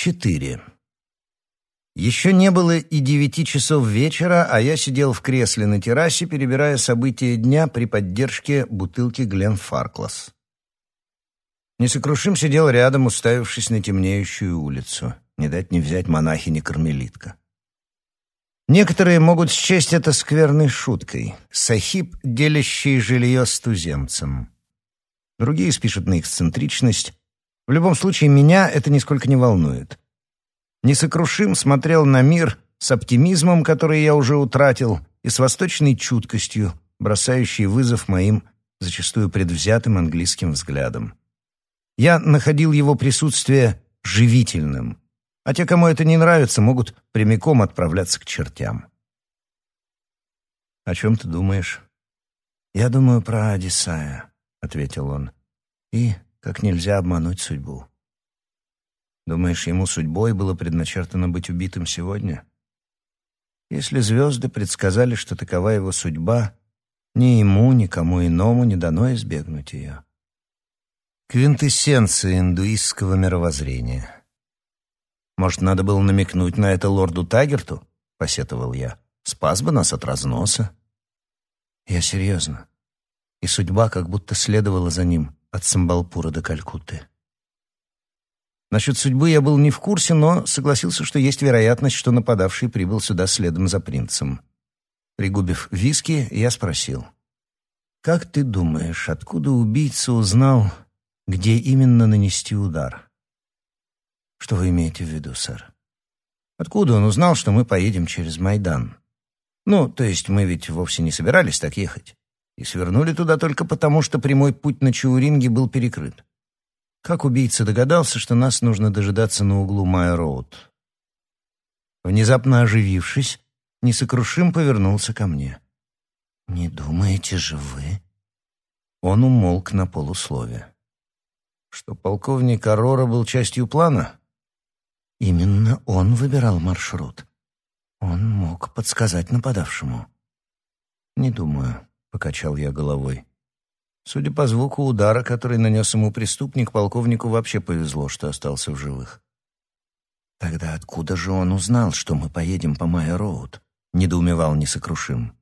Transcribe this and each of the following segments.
Четыре. Еще не было и девяти часов вечера, а я сидел в кресле на террасе, перебирая события дня при поддержке бутылки Глен Фарклас. Несокрушим сидел рядом, уставившись на темнеющую улицу. Не дать не взять монахини-кармелитка. Некоторые могут счесть это скверной шуткой. Сахиб, делящий жилье с туземцем. Другие спишут на эксцентричность. В любом случае, меня это нисколько не волнует. Несокрушим смотрел на мир с оптимизмом, который я уже утратил, и с восточной чуткостью, бросающей вызов моим, зачастую предвзятым английским взглядам. Я находил его присутствие живительным, а те, кому это не нравится, могут прямиком отправляться к чертям. «О чем ты думаешь?» «Я думаю про Одиссая», — ответил он, — «и как нельзя обмануть судьбу». Думаешь, ему судьбой было предначертано быть убитым сегодня? Если звезды предсказали, что такова его судьба, ни ему, ни кому иному не дано избегнуть ее. Квинтэссенция индуистского мировоззрения. Может, надо было намекнуть на это лорду Тагерту? Посетовал я. Спас бы нас от разноса. Я серьезно. И судьба как будто следовала за ним от Самбалпура до Калькутты. Насчет судьбы я был не в курсе, но согласился, что есть вероятность, что нападавший прибыл сюда следом за принцем. Пригубив виски, я спросил. «Как ты думаешь, откуда убийца узнал, где именно нанести удар?» «Что вы имеете в виду, сэр?» «Откуда он узнал, что мы поедем через Майдан?» «Ну, то есть мы ведь вовсе не собирались так ехать. И свернули туда только потому, что прямой путь на Чауринге был перекрыт. Как убийца догадался, что нас нужно дожидаться на углу Майя-Роуд? Внезапно оживившись, несокрушим повернулся ко мне. «Не думаете же вы?» Он умолк на полуслове. «Что полковник Арора был частью плана?» «Именно он выбирал маршрут. Он мог подсказать нападавшему». «Не думаю», — покачал я головой. Судя по звуку удара, который нанес ему преступник, полковнику вообще повезло, что остался в живых. «Тогда откуда же он узнал, что мы поедем по Майя-Роуд?» — недоумевал несокрушим.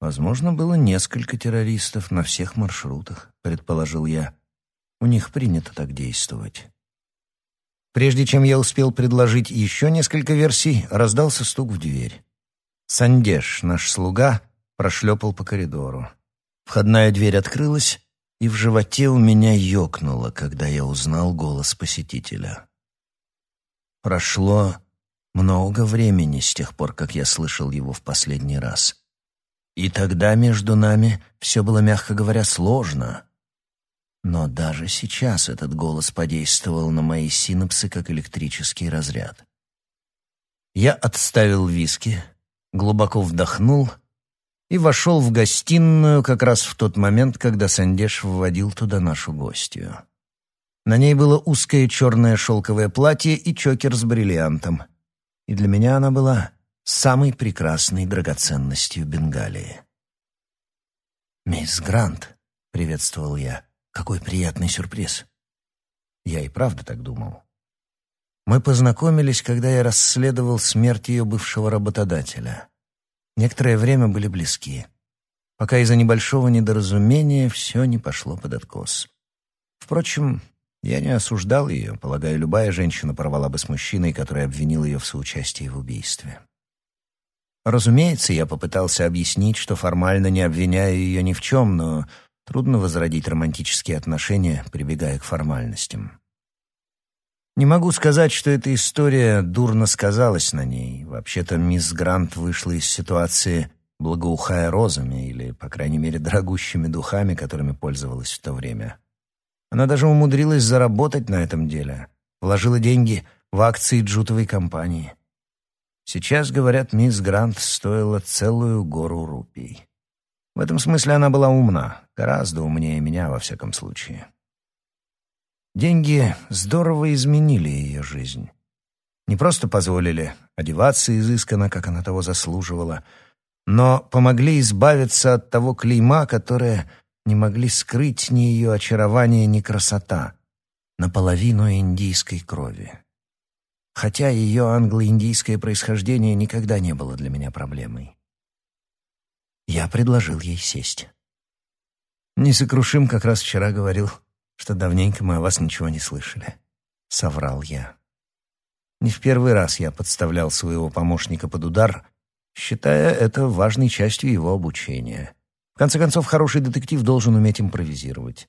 «Возможно, было несколько террористов на всех маршрутах», — предположил я. «У них принято так действовать». Прежде чем я успел предложить еще несколько версий, раздался стук в дверь. Сандеш, наш слуга, прошлепал по коридору. Входная дверь открылась, и в животе у меня ёкнуло, когда я узнал голос посетителя. Прошло много времени с тех пор, как я слышал его в последний раз. И тогда между нами все было, мягко говоря, сложно. Но даже сейчас этот голос подействовал на мои синапсы, как электрический разряд. Я отставил виски, глубоко вдохнул — и вошел в гостиную как раз в тот момент, когда Сандеш вводил туда нашу гостью. На ней было узкое черное шелковое платье и чокер с бриллиантом. И для меня она была самой прекрасной драгоценностью Бенгалии. «Мисс Грант», — приветствовал я, — «какой приятный сюрприз». Я и правда так думал. Мы познакомились, когда я расследовал смерть ее бывшего работодателя — Некоторое время были близки, пока из-за небольшого недоразумения все не пошло под откос. Впрочем, я не осуждал ее, полагаю, любая женщина порвала бы с мужчиной, который обвинил ее в соучастии в убийстве. Разумеется, я попытался объяснить, что формально не обвиняю ее ни в чем, но трудно возродить романтические отношения, прибегая к формальностям. Не могу сказать, что эта история дурно сказалась на ней. Вообще-то мисс Грант вышла из ситуации благоухая розами или, по крайней мере, дорогущими духами, которыми пользовалась в то время. Она даже умудрилась заработать на этом деле. Вложила деньги в акции джутовой компании. Сейчас, говорят, мисс Грант стоила целую гору рупий. В этом смысле она была умна, гораздо умнее меня, во всяком случае. Деньги здорово изменили ее жизнь. Не просто позволили одеваться изысканно, как она того заслуживала, но помогли избавиться от того клейма, которое не могли скрыть ни ее очарование, ни красота, наполовину индийской крови. хотя ее англо-индийское происхождение никогда не было для меня проблемой. Я предложил ей сесть. «Несокрушим как раз вчера говорил, что давненько мы о вас ничего не слышали», — соврал я. Не в первый раз я подставлял своего помощника под удар, считая это важной частью его обучения. В конце концов, хороший детектив должен уметь импровизировать.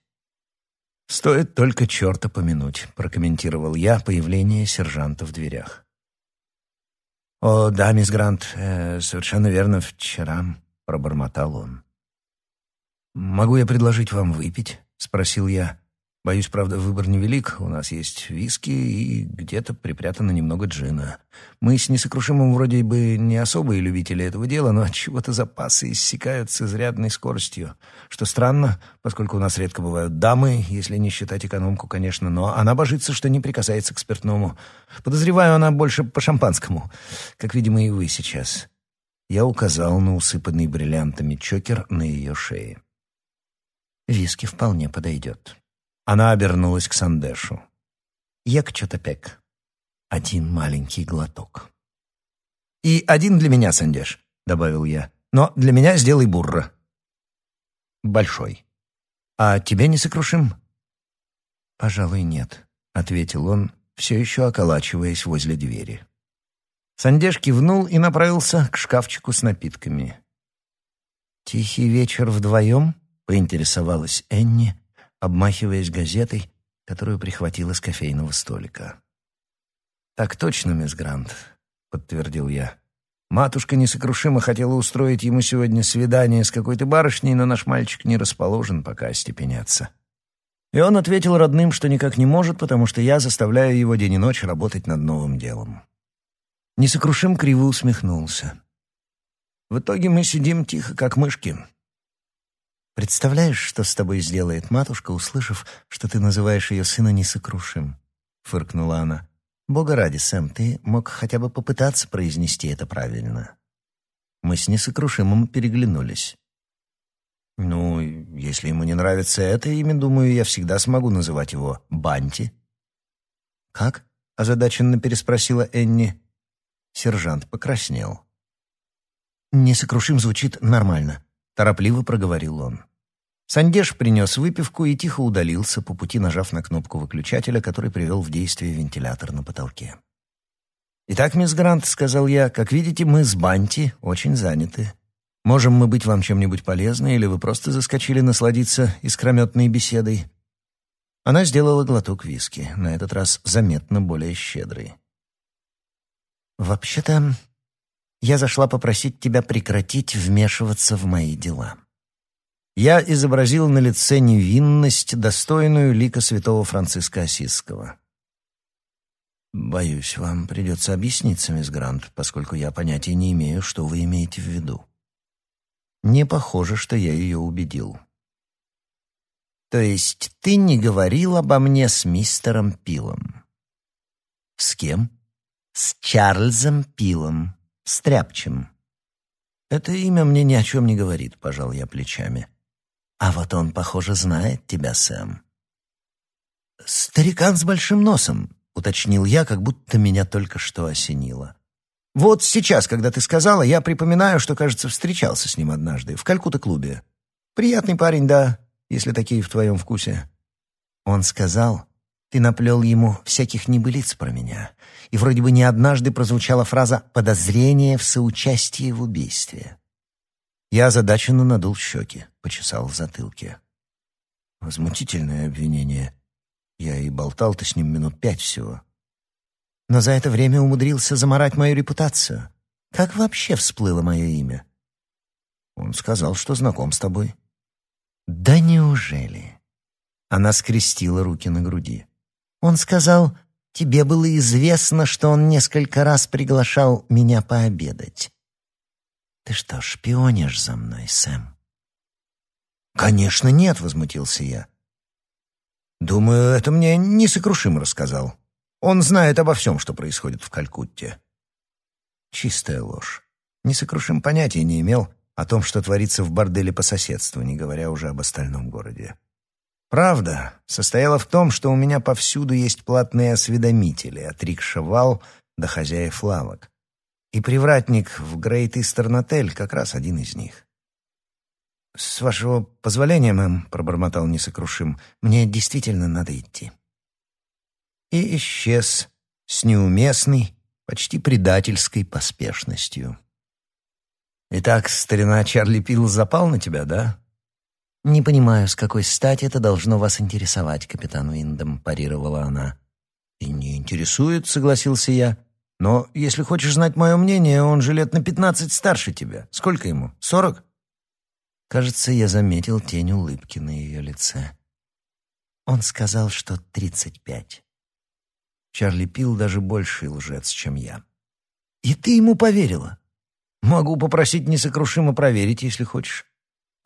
«Стоит только черта помянуть», — прокомментировал я появление сержанта в дверях. «О, да, мисс Грант, э, совершенно верно, вчера», — пробормотал он. «Могу я предложить вам выпить?» — спросил я. Боюсь, правда, выбор невелик. У нас есть виски и где-то припрятано немного джина. Мы с несокрушимым вроде бы не особые любители этого дела, но от чего-то запасы иссякают с изрядной скоростью. Что странно, поскольку у нас редко бывают дамы, если не считать экономку, конечно, но она божится, что не прикасается к спиртному. Подозреваю, она больше по шампанскому, как, видимо, и вы сейчас. Я указал на усыпанный бриллиантами чокер на ее шее. Виски вполне подойдет. Она обернулась к Сандешу. «Як что-то пек». Один маленький глоток. «И один для меня, Сандеш», — добавил я. «Но для меня сделай бурра». «Большой». «А тебе не сокрушим?» «Пожалуй, нет», — ответил он, все еще околачиваясь возле двери. Сандеш кивнул и направился к шкафчику с напитками. «Тихий вечер вдвоем?» — поинтересовалась Энни, обмахиваясь газетой, которую прихватила с кофейного столика. «Так точно, мисс Грант», — подтвердил я. «Матушка несокрушимо хотела устроить ему сегодня свидание с какой-то барышней, но наш мальчик не расположен пока остепеняться». И он ответил родным, что никак не может, потому что я заставляю его день и ночь работать над новым делом. Несокрушим криво усмехнулся. В итоге мы сидим тихо, как мышки, Представляешь, что с тобой сделает матушка, услышав, что ты называешь ее сына несокрушим?» — фыркнула она. «Бога ради, Сэм, ты мог хотя бы попытаться произнести это правильно». Мы с несокрушимым переглянулись. «Ну, если ему не нравится это имя, думаю, я всегда смогу называть его Банти». «Как?» — озадаченно переспросила Энни. Сержант покраснел. «Несокрушим звучит нормально», — торопливо проговорил он. Сандеш принес выпивку и тихо удалился, по пути нажав на кнопку выключателя, который привел в действие вентилятор на потолке. «Итак, мисс Грант», — сказал я, — «как видите, мы с Банти очень заняты. Можем мы быть вам чем-нибудь полезны, или вы просто заскочили насладиться искрометной беседой?» Она сделала глоток виски, на этот раз заметно более щедрый. «Вообще-то, я зашла попросить тебя прекратить вмешиваться в мои дела». Я изобразил на лице невинность, достойную лика святого Франциска Осисского. «Боюсь, вам придется объясниться, мисс Грант, поскольку я понятия не имею, что вы имеете в виду». Не похоже, что я ее убедил. «То есть ты не говорил обо мне с мистером Пилом?» «С кем?» «С Чарльзом Пилом, Стряпчем». «Это имя мне ни о чем не говорит», — пожал я плечами. А вот он, похоже, знает тебя, Сэм. «Старикан с большим носом», — уточнил я, как будто меня только что осенило. «Вот сейчас, когда ты сказала, я припоминаю, что, кажется, встречался с ним однажды в Калькутта-клубе. Приятный парень, да, если такие в твоем вкусе». Он сказал, ты наплел ему всяких небылиц про меня, и вроде бы не однажды прозвучала фраза «подозрение в соучастии в убийстве». Я озадаченно надул щеки, почесал в затылке. Возмутительное обвинение. Я и болтал-то с ним минут пять всего. Но за это время умудрился заморать мою репутацию. Как вообще всплыло мое имя? Он сказал, что знаком с тобой. Да неужели? Она скрестила руки на груди. Он сказал, тебе было известно, что он несколько раз приглашал меня пообедать. «Ты что, шпионишь за мной, Сэм?» «Конечно нет», — возмутился я. «Думаю, это мне несокрушимо рассказал. Он знает обо всем, что происходит в Калькутте». Чистая ложь. Несокрушим понятия не имел о том, что творится в борделе по соседству, не говоря уже об остальном городе. Правда состояла в том, что у меня повсюду есть платные осведомители, от рикшевал до хозяев лавок. И привратник в Грейт Истерн Отель как раз один из них. «С вашего позволения, мэм», — пробормотал несокрушим, — «мне действительно надо идти». И исчез с неуместной, почти предательской поспешностью. «Итак, старина Чарли Пил запал на тебя, да?» «Не понимаю, с какой стати это должно вас интересовать, капитан Уиндом», — парировала она. «И не интересует», — согласился я. «Но если хочешь знать мое мнение, он же лет на пятнадцать старше тебя. Сколько ему? Сорок?» Кажется, я заметил тень улыбки на ее лице. Он сказал, что тридцать пять. Чарли Пил даже больший лжец, чем я. «И ты ему поверила?» «Могу попросить несокрушимо проверить, если хочешь».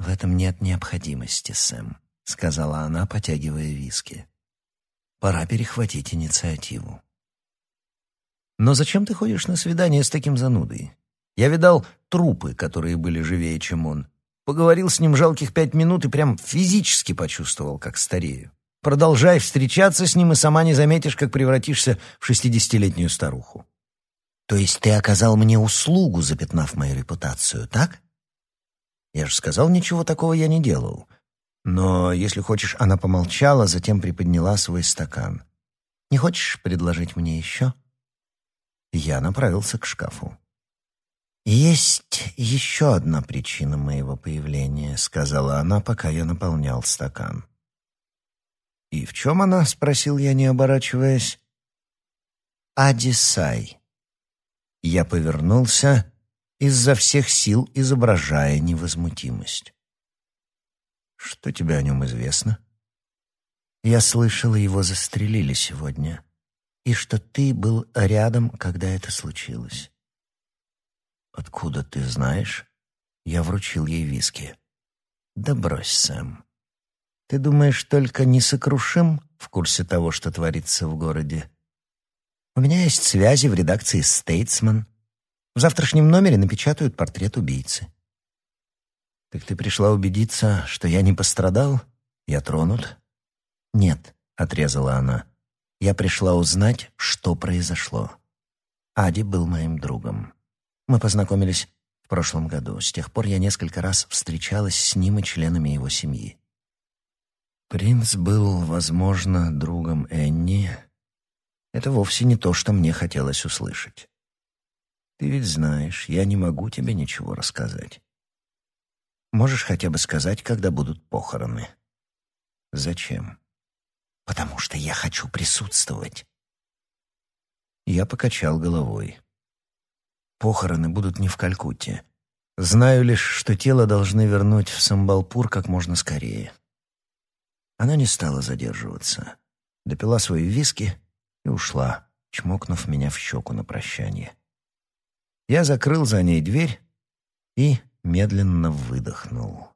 «В этом нет необходимости, Сэм», — сказала она, потягивая виски. «Пора перехватить инициативу». «Но зачем ты ходишь на свидание с таким занудой? Я видал трупы, которые были живее, чем он. Поговорил с ним жалких пять минут и прям физически почувствовал, как старею. Продолжай встречаться с ним, и сама не заметишь, как превратишься в шестидесятилетнюю старуху. То есть ты оказал мне услугу, запятнав мою репутацию, так? Я же сказал, ничего такого я не делал. Но, если хочешь, она помолчала, затем приподняла свой стакан. Не хочешь предложить мне еще? Я направился к шкафу. «Есть еще одна причина моего появления», — сказала она, пока я наполнял стакан. «И в чем она?» — спросил я, не оборачиваясь. «Адисай». Я повернулся, изо всех сил изображая невозмутимость. «Что тебе о нем известно?» «Я слышала, его застрелили сегодня, и что ты был рядом, когда это случилось». «Откуда ты знаешь?» Я вручил ей виски. «Да брось, Сэм. Ты думаешь, только несокрушим в курсе того, что творится в городе? У меня есть связи в редакции «Стейтсман». В завтрашнем номере напечатают портрет убийцы. Так ты пришла убедиться, что я не пострадал? Я тронут? Нет, отрезала она. Я пришла узнать, что произошло. Ади был моим другом. Мы познакомились в прошлом году. С тех пор я несколько раз встречалась с ним и членами его семьи. Принц был, возможно, другом Энни. Это вовсе не то, что мне хотелось услышать. Ты ведь знаешь, я не могу тебе ничего рассказать. Можешь хотя бы сказать, когда будут похороны? Зачем? Потому что я хочу присутствовать. Я покачал головой. Похороны будут не в Калькутте. Знаю лишь, что тело должны вернуть в Самбалпур как можно скорее. Она не стала задерживаться. Допила свои виски и ушла, чмокнув меня в щеку на прощание. Я закрыл за ней дверь и медленно выдохнул.